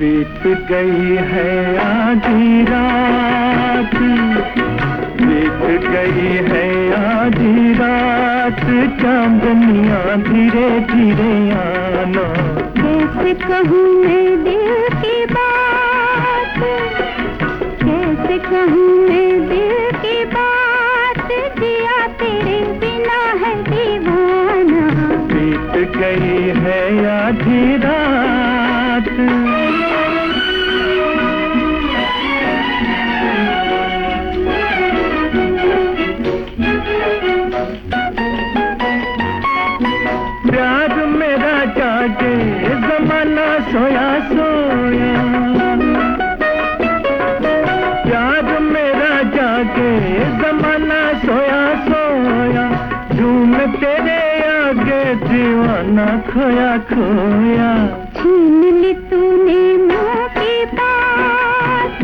बीत गई है आधी रात। बीत गई है आधी रात। चांदनिया धीरे धीरे आना। कैसे कहूँ मैं गई है आधी रात। प्यार मेरा जागे, जमाना सोया सोया। प्यार मेरा जागे, जमाना सोया सोया। झूम तेरे आगे दीवाना खोया खोया। छीन ली तूने मुँह की बात।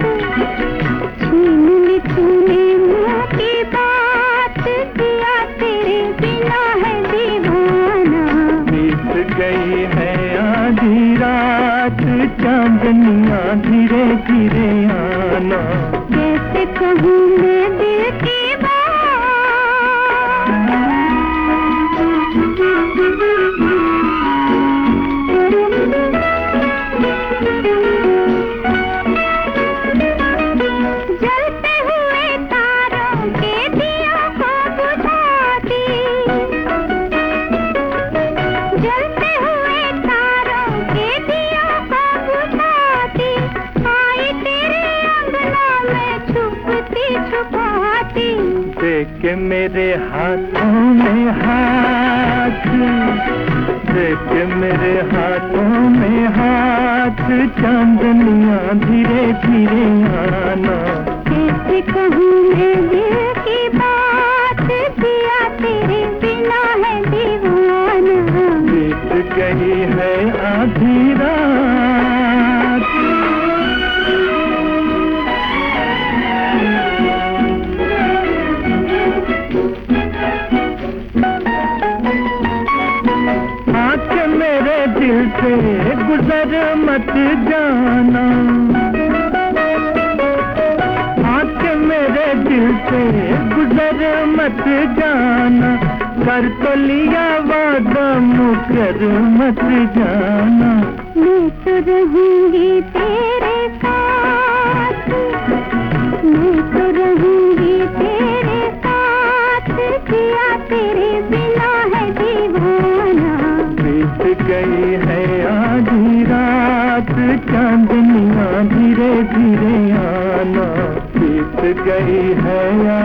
छीन ली तूने मुँह की बात। तेरे बिना है दीवाना। बीत गई है आधी रात चांदनिया धीरे धीरे आना। कैसे कहूँ मैं के मेरे हाथों में हाथ देख मेरे हाथों में हाथ चांदनिया धीरे धीरे आना। कैसे कहूँ मैं दिल की बात दिया तेरे बिना है दीवाना। बीत गई है आधी दिल से गुजर मत जाना। हाथ मेरे दिल से गुजर मत जाना। कर तो लिया वादा, मुकर मत जाना। मैं तो रहूँगी तेरे चांदनिया धीरे धीरे आना बीत गई है आधी